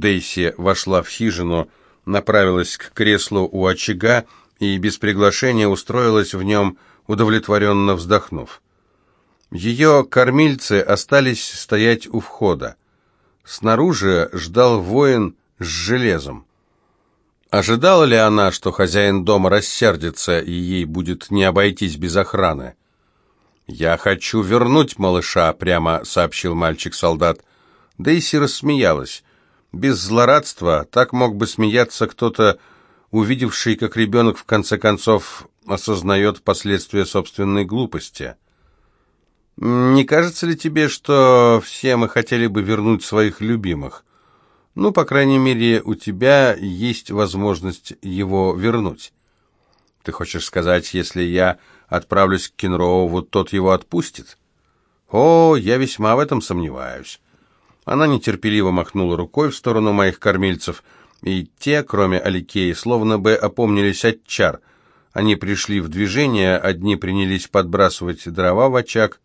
Дейси вошла в хижину, направилась к креслу у очага и без приглашения устроилась в нем, удовлетворенно вздохнув. Ее кормильцы остались стоять у входа. Снаружи ждал воин с железом. Ожидала ли она, что хозяин дома рассердится, и ей будет не обойтись без охраны? «Я хочу вернуть малыша», — прямо сообщил мальчик-солдат. Дейси рассмеялась. Без злорадства так мог бы смеяться кто-то, увидевший, как ребенок в конце концов осознает последствия собственной глупости. «Не кажется ли тебе, что все мы хотели бы вернуть своих любимых? Ну, по крайней мере, у тебя есть возможность его вернуть. Ты хочешь сказать, если я отправлюсь к Кенроову, тот его отпустит? О, я весьма в этом сомневаюсь». Она нетерпеливо махнула рукой в сторону моих кормильцев, и те, кроме Аликеи, словно бы опомнились от чар. Они пришли в движение, одни принялись подбрасывать дрова в очаг,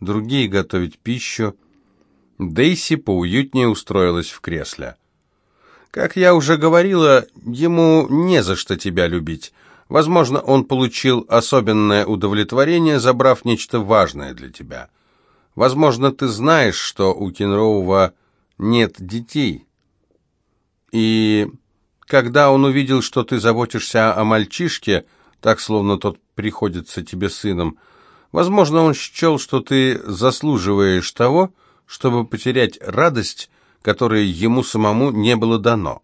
другие готовить пищу. Дейси поуютнее устроилась в кресле. «Как я уже говорила, ему не за что тебя любить. Возможно, он получил особенное удовлетворение, забрав нечто важное для тебя». Возможно, ты знаешь, что у Кенроува нет детей. И когда он увидел, что ты заботишься о мальчишке, так, словно тот приходится тебе сыном, возможно, он счел, что ты заслуживаешь того, чтобы потерять радость, которая ему самому не было дано.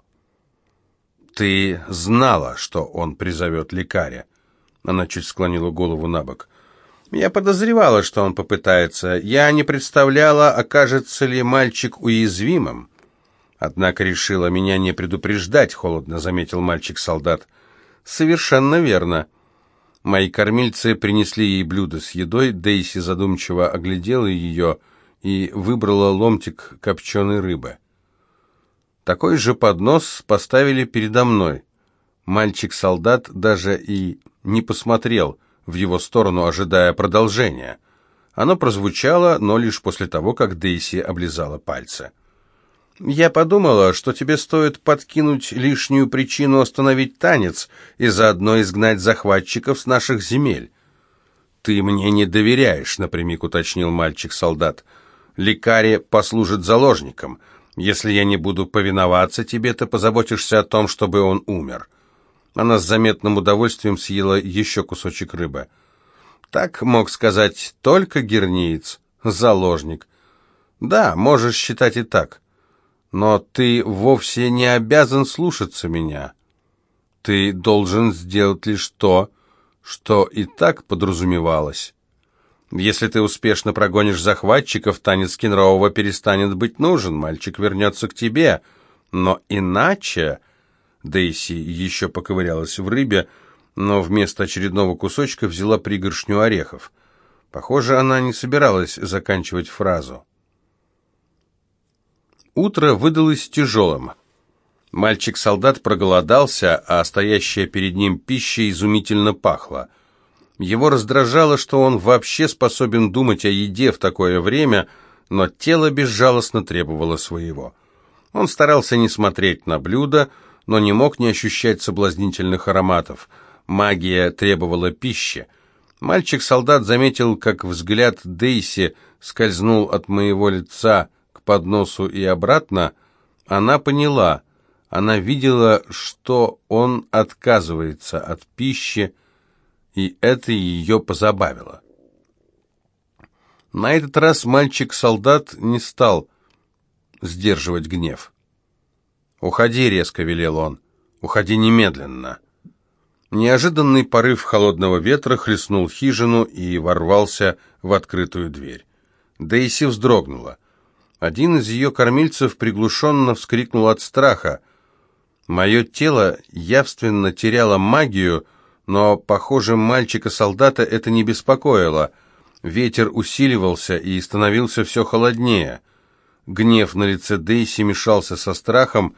Ты знала, что он призовет лекаря. Она чуть склонила голову на бок. Я подозревала, что он попытается. Я не представляла, окажется ли мальчик уязвимым. Однако решила меня не предупреждать, холодно заметил мальчик-солдат. Совершенно верно. Мои кормильцы принесли ей блюдо с едой, Дейси задумчиво оглядела ее и выбрала ломтик копченой рыбы. Такой же поднос поставили передо мной. Мальчик-солдат даже и не посмотрел — в его сторону, ожидая продолжения. Оно прозвучало, но лишь после того, как Дейси облизала пальцы. «Я подумала, что тебе стоит подкинуть лишнюю причину остановить танец и заодно изгнать захватчиков с наших земель». «Ты мне не доверяешь», — напрямик уточнил мальчик-солдат. «Лекари послужит заложником. Если я не буду повиноваться тебе, ты позаботишься о том, чтобы он умер». Она с заметным удовольствием съела еще кусочек рыбы. Так мог сказать только герниец, заложник. Да, можешь считать и так. Но ты вовсе не обязан слушаться меня. Ты должен сделать лишь то, что и так подразумевалось. Если ты успешно прогонишь захватчиков, танец Кенрового перестанет быть нужен, мальчик вернется к тебе. Но иначе Дейси еще поковырялась в рыбе, но вместо очередного кусочка взяла пригоршню орехов. Похоже, она не собиралась заканчивать фразу. Утро выдалось тяжелым. Мальчик-солдат проголодался, а стоящая перед ним пища изумительно пахла. Его раздражало, что он вообще способен думать о еде в такое время, но тело безжалостно требовало своего. Он старался не смотреть на блюдо, но не мог не ощущать соблазнительных ароматов. Магия требовала пищи. Мальчик-солдат заметил, как взгляд Дейси скользнул от моего лица к подносу и обратно. Она поняла. Она видела, что он отказывается от пищи, и это ее позабавило. На этот раз мальчик-солдат не стал сдерживать гнев. «Уходи», — резко велел он. «Уходи немедленно». Неожиданный порыв холодного ветра хлестнул хижину и ворвался в открытую дверь. Дейси вздрогнула. Один из ее кормильцев приглушенно вскрикнул от страха. Мое тело явственно теряло магию, но, похоже, мальчика-солдата это не беспокоило. Ветер усиливался и становился все холоднее. Гнев на лице Дейси мешался со страхом,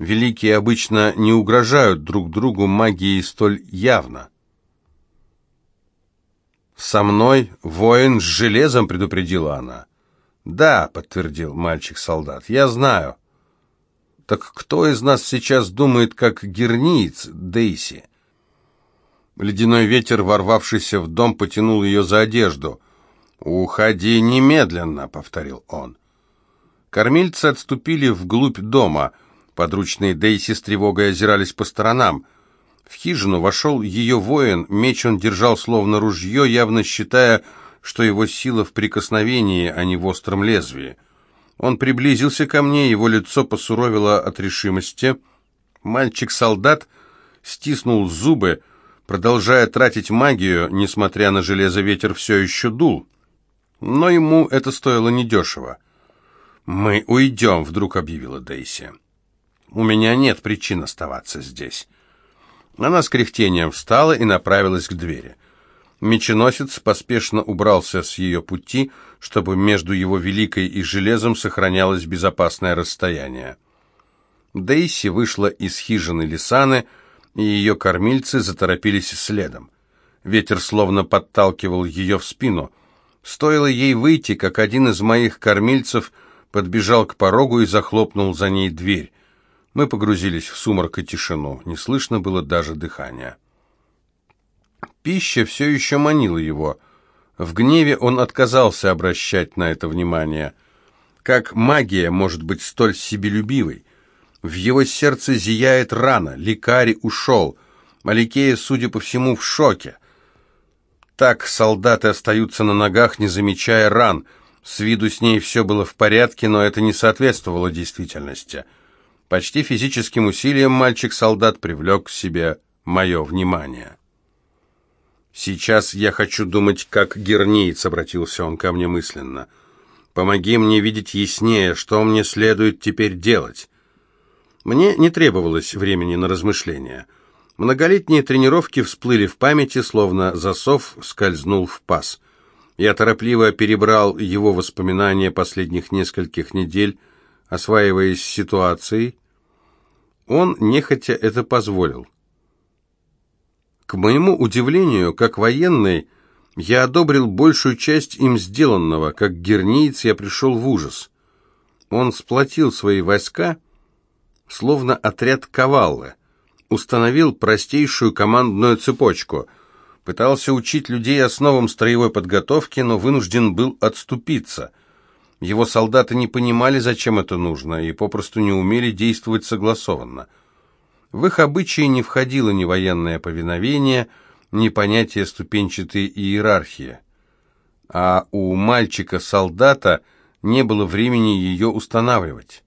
Великие обычно не угрожают друг другу магией столь явно. «Со мной воин с железом», — предупредила она. «Да», — подтвердил мальчик-солдат, — «я знаю». Так кто из нас сейчас думает, как герниец Дейси? Ледяной ветер, ворвавшийся в дом, потянул ее за одежду. «Уходи немедленно», — повторил он. Кормильцы отступили вглубь дома. Подручные Дейси с тревогой озирались по сторонам. В хижину вошел ее воин, меч он держал словно ружье, явно считая, что его сила в прикосновении, а не в остром лезвии. Он приблизился ко мне, его лицо посуровило от решимости. Мальчик-солдат стиснул зубы, продолжая тратить магию, несмотря на железо, ветер все еще дул. Но ему это стоило недешево. «Мы уйдем», — вдруг объявила Дейси. «У меня нет причин оставаться здесь». Она с кряхтением встала и направилась к двери. Меченосец поспешно убрался с ее пути, чтобы между его великой и железом сохранялось безопасное расстояние. Дейси вышла из хижины Лисаны, и ее кормильцы заторопились следом. Ветер словно подталкивал ее в спину. Стоило ей выйти, как один из моих кормильцев подбежал к порогу и захлопнул за ней дверь. Мы погрузились в сумрак и тишину, не слышно было даже дыхания. Пища все еще манила его. В гневе он отказался обращать на это внимание. Как магия может быть столь себелюбивой? В его сердце зияет рана, лекарь ушел. Маликея, судя по всему, в шоке. Так солдаты остаются на ногах, не замечая ран. С виду с ней все было в порядке, но это не соответствовало действительности. Почти физическим усилием мальчик-солдат привлек к себе мое внимание. «Сейчас я хочу думать, как герниец», — обратился он ко мне мысленно. «Помоги мне видеть яснее, что мне следует теперь делать». Мне не требовалось времени на размышления. Многолетние тренировки всплыли в памяти, словно засов скользнул в паз. Я торопливо перебрал его воспоминания последних нескольких недель, осваиваясь ситуацией. Он нехотя это позволил. К моему удивлению, как военный, я одобрил большую часть им сделанного, как герниец я пришел в ужас. Он сплотил свои войска, словно отряд каваллы, установил простейшую командную цепочку, пытался учить людей основам строевой подготовки, но вынужден был отступиться. Его солдаты не понимали, зачем это нужно, и попросту не умели действовать согласованно – в их обычаи не входило ни военное повиновение, ни понятие ступенчатой иерархии. А у мальчика-солдата не было времени ее устанавливать.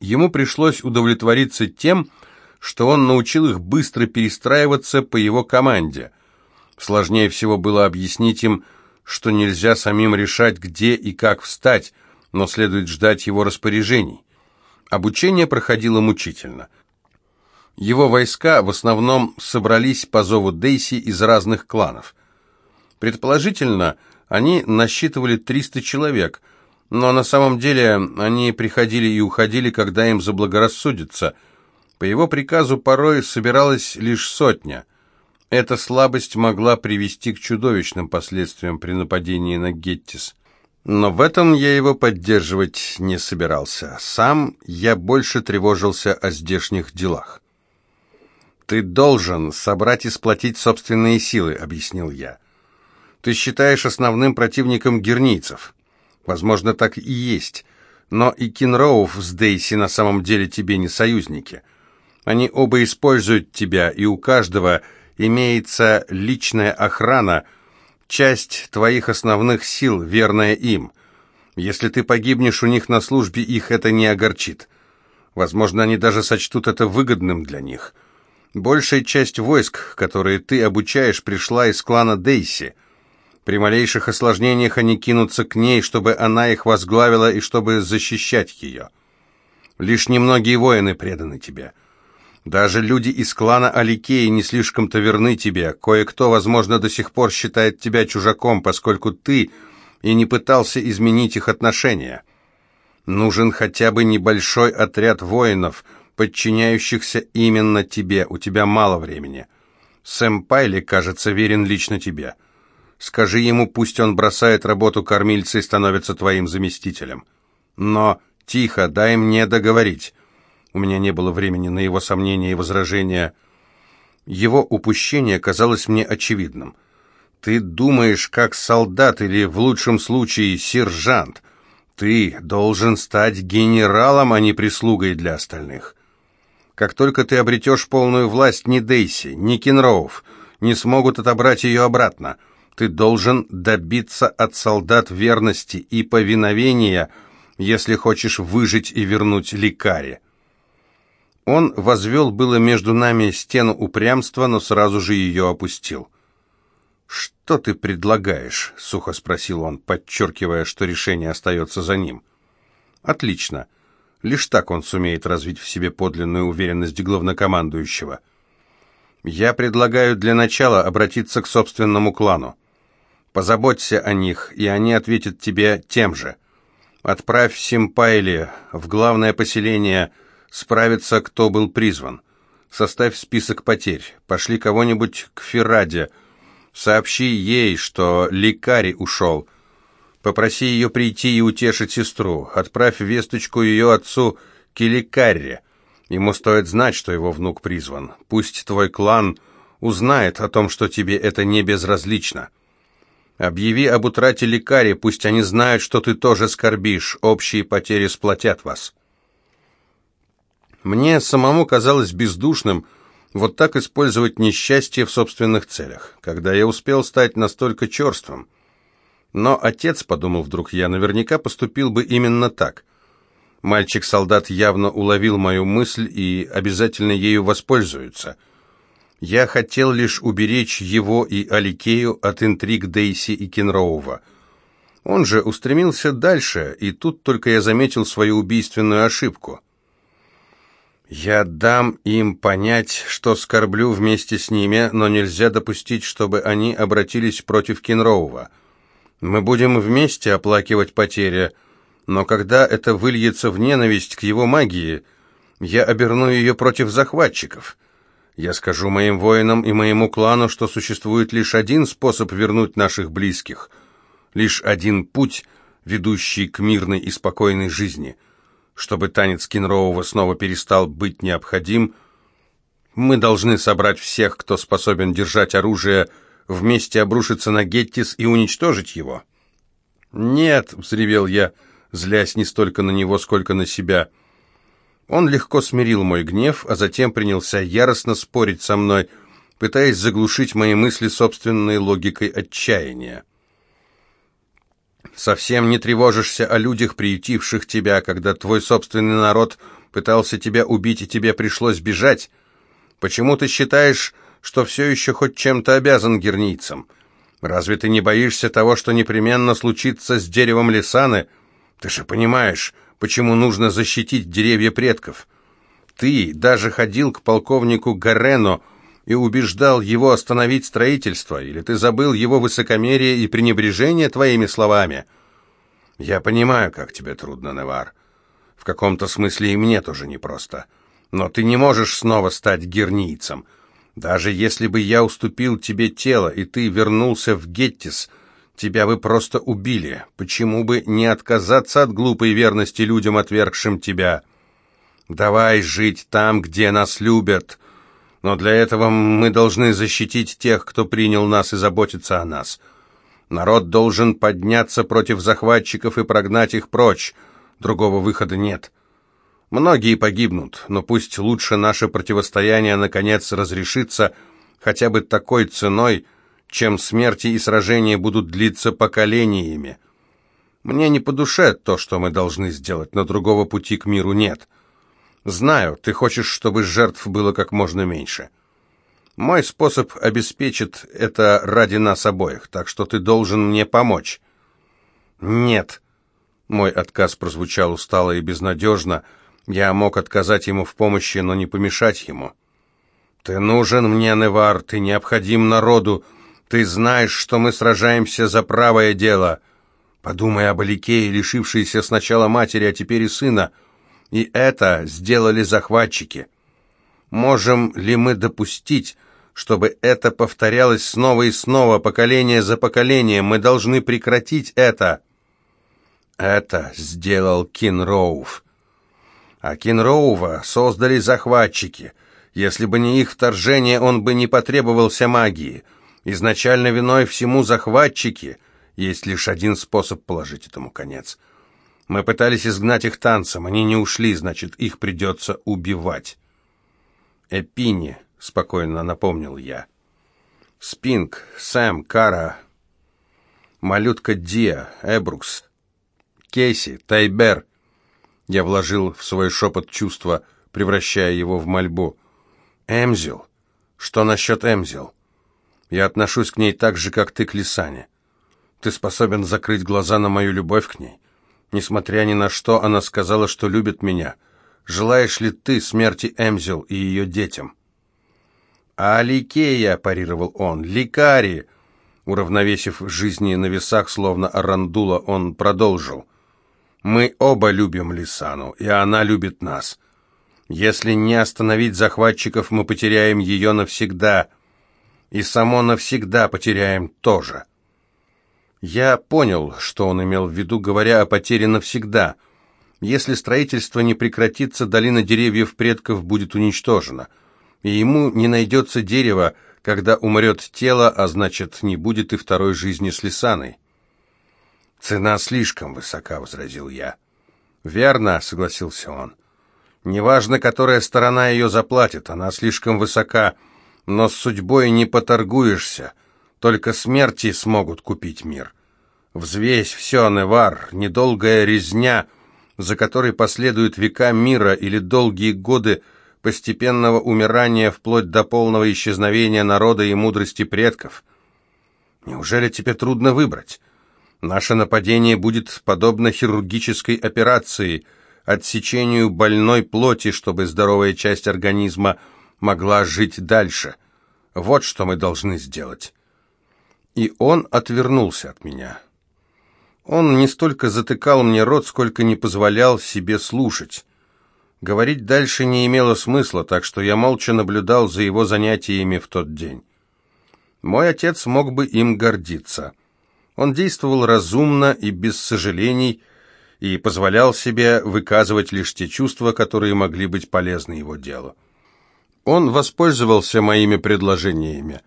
Ему пришлось удовлетвориться тем, что он научил их быстро перестраиваться по его команде. Сложнее всего было объяснить им, что нельзя самим решать, где и как встать, но следует ждать его распоряжений. Обучение проходило мучительно – его войска в основном собрались по зову Дейси из разных кланов. Предположительно, они насчитывали 300 человек, но на самом деле они приходили и уходили, когда им заблагорассудится. По его приказу порой собиралась лишь сотня. Эта слабость могла привести к чудовищным последствиям при нападении на Геттис. Но в этом я его поддерживать не собирался. Сам я больше тревожился о здешних делах. «Ты должен собрать и сплотить собственные силы», — объяснил я. «Ты считаешь основным противником гернийцев. Возможно, так и есть. Но и Кинроуф с Дейси на самом деле тебе не союзники. Они оба используют тебя, и у каждого имеется личная охрана, часть твоих основных сил, верная им. Если ты погибнешь у них на службе, их это не огорчит. Возможно, они даже сочтут это выгодным для них». Большая часть войск, которые ты обучаешь, пришла из клана Дейси. При малейших осложнениях они кинутся к ней, чтобы она их возглавила и чтобы защищать ее. Лишь немногие воины преданы тебе. Даже люди из клана Аликеи не слишком-то верны тебе. Кое-кто, возможно, до сих пор считает тебя чужаком, поскольку ты и не пытался изменить их отношения. Нужен хотя бы небольшой отряд воинов — подчиняющихся именно тебе. У тебя мало времени. Сэм Пайли, кажется, верен лично тебе. Скажи ему, пусть он бросает работу кормильца и становится твоим заместителем. Но тихо, дай мне договорить. У меня не было времени на его сомнения и возражения. Его упущение казалось мне очевидным. Ты думаешь, как солдат или, в лучшем случае, сержант. Ты должен стать генералом, а не прислугой для остальных. Как только ты обретешь полную власть, ни Дейси, ни Кенроуф не смогут отобрать ее обратно. Ты должен добиться от солдат верности и повиновения, если хочешь выжить и вернуть лекаре. Он возвел было между нами стену упрямства, но сразу же ее опустил. «Что ты предлагаешь?» — сухо спросил он, подчеркивая, что решение остается за ним. «Отлично. Лишь так он сумеет развить в себе подлинную уверенность главнокомандующего. Я предлагаю для начала обратиться к собственному клану. Позаботься о них, и они ответят тебе тем же. Отправь Симпайли в главное поселение — справиться, кто был призван. Составь список потерь. Пошли кого-нибудь к Фераде. Сообщи ей, что лекарь ушел. Попроси ее прийти и утешить сестру. Отправь весточку ее отцу Киликарре. Ему стоит знать, что его внук призван. Пусть твой клан узнает о том, что тебе это не безразлично. Объяви об утрате лекари, пусть они знают, что ты тоже скорбишь. Общие потери сплотят вас. Мне самому казалось бездушным вот так использовать несчастье в собственных целях, когда я успел стать настолько черствым. Но отец, подумал вдруг я, наверняка поступил бы именно так. Мальчик-солдат явно уловил мою мысль и обязательно ею воспользуется. Я хотел лишь уберечь его и Аликею от интриг Дейси и Кенроува. Он же устремился дальше, и тут только я заметил свою убийственную ошибку. Я дам им понять, что скорблю вместе с ними, но нельзя допустить, чтобы они обратились против Кенроува. Мы будем вместе оплакивать потери, но когда это выльется в ненависть к его магии, я оберну ее против захватчиков. Я скажу моим воинам и моему клану, что существует лишь один способ вернуть наших близких, лишь один путь, ведущий к мирной и спокойной жизни — чтобы танец Кенроува снова перестал быть необходим, мы должны собрать всех, кто способен держать оружие, вместе обрушиться на Геттис и уничтожить его. «Нет», — взревел я, злясь не столько на него, сколько на себя. Он легко смирил мой гнев, а затем принялся яростно спорить со мной, пытаясь заглушить мои мысли собственной логикой отчаяния. Совсем не тревожишься о людях, приютивших тебя, когда твой собственный народ пытался тебя убить и тебе пришлось бежать? Почему ты считаешь, что все еще хоть чем-то обязан гернийцам? Разве ты не боишься того, что непременно случится с деревом Лисаны? Ты же понимаешь, почему нужно защитить деревья предков. Ты даже ходил к полковнику Гарено, и убеждал его остановить строительство, или ты забыл его высокомерие и пренебрежение твоими словами? Я понимаю, как тебе трудно, Невар. В каком-то смысле и мне тоже непросто. Но ты не можешь снова стать гернийцем. Даже если бы я уступил тебе тело, и ты вернулся в Геттис, тебя бы просто убили. Почему бы не отказаться от глупой верности людям, отвергшим тебя? Давай жить там, где нас любят, но для этого мы должны защитить тех, кто принял нас и заботится о нас. Народ должен подняться против захватчиков и прогнать их прочь. Другого выхода нет. Многие погибнут, но пусть лучше наше противостояние наконец разрешится хотя бы такой ценой, чем смерти и сражения будут длиться поколениями. Мне не по душе то, что мы должны сделать, но другого пути к миру нет. Знаю, ты хочешь, чтобы жертв было как можно меньше. Мой способ обеспечит это ради нас обоих, так что ты должен мне помочь. Нет. Мой отказ прозвучал устало и безнадежно. Я мог отказать ему в помощи, но не помешать ему. Ты нужен мне, Невар, ты необходим народу. Ты знаешь, что мы сражаемся за правое дело. Подумай об Аликее, лишившейся сначала матери, а теперь и сына. И это сделали захватчики. Можем ли мы допустить, чтобы это повторялось снова и снова, поколение за поколением? Мы должны прекратить это. Это сделал Кин Роуф. А Кинроува создали захватчики. Если бы не их вторжение, он бы не потребовался магии. Изначально виной всему захватчики. Есть лишь один способ положить этому конец. Мы пытались изгнать их танцем, они не ушли, значит, их придется убивать. Эпини, спокойно напомнил я. Спинг, Сэм, Кара, малютка Диа, Эбрукс, Кейси, Тайбер. Я вложил в свой шепот чувства, превращая его в мольбу. Эмзил. Что насчет Эмзил? Я отношусь к ней так же, как ты к Лисане. Ты способен закрыть глаза на мою любовь к ней? Несмотря ни на что, она сказала, что любит меня. Желаешь ли ты смерти Эмзил и ее детям?» «А Ликея», — парировал он, — «Ликари». Уравновесив жизни на весах, словно Арандула, он продолжил. «Мы оба любим Лисану, и она любит нас. Если не остановить захватчиков, мы потеряем ее навсегда, и само навсегда потеряем тоже». Я понял, что он имел в виду, говоря о потере навсегда. Если строительство не прекратится, долина деревьев предков будет уничтожена — и ему не найдется дерева, когда умрет тело, а значит, не будет и второй жизни с Лисаной. «Цена слишком высока», — возразил я. «Верно», — согласился он. «Неважно, которая сторона ее заплатит, она слишком высока, но с судьбой не поторгуешься, только смерти смогут купить мир. Взвесь все, Невар, недолгая резня, за которой последуют века мира или долгие годы — постепенного умирания вплоть до полного исчезновения народа и мудрости предков. Неужели тебе трудно выбрать? Наше нападение будет подобно хирургической операции, отсечению больной плоти, чтобы здоровая часть организма могла жить дальше. Вот что мы должны сделать. И он отвернулся от меня. Он не столько затыкал мне рот, сколько не позволял себе слушать. Говорить дальше не имело смысла, так что я молча наблюдал за его занятиями в тот день. Мой отец мог бы им гордиться. Он действовал разумно и без сожалений, и позволял себе выказывать лишь те чувства, которые могли быть полезны его делу. Он воспользовался моими предложениями.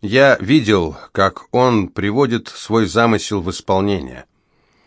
Я видел, как он приводит свой замысел в исполнение.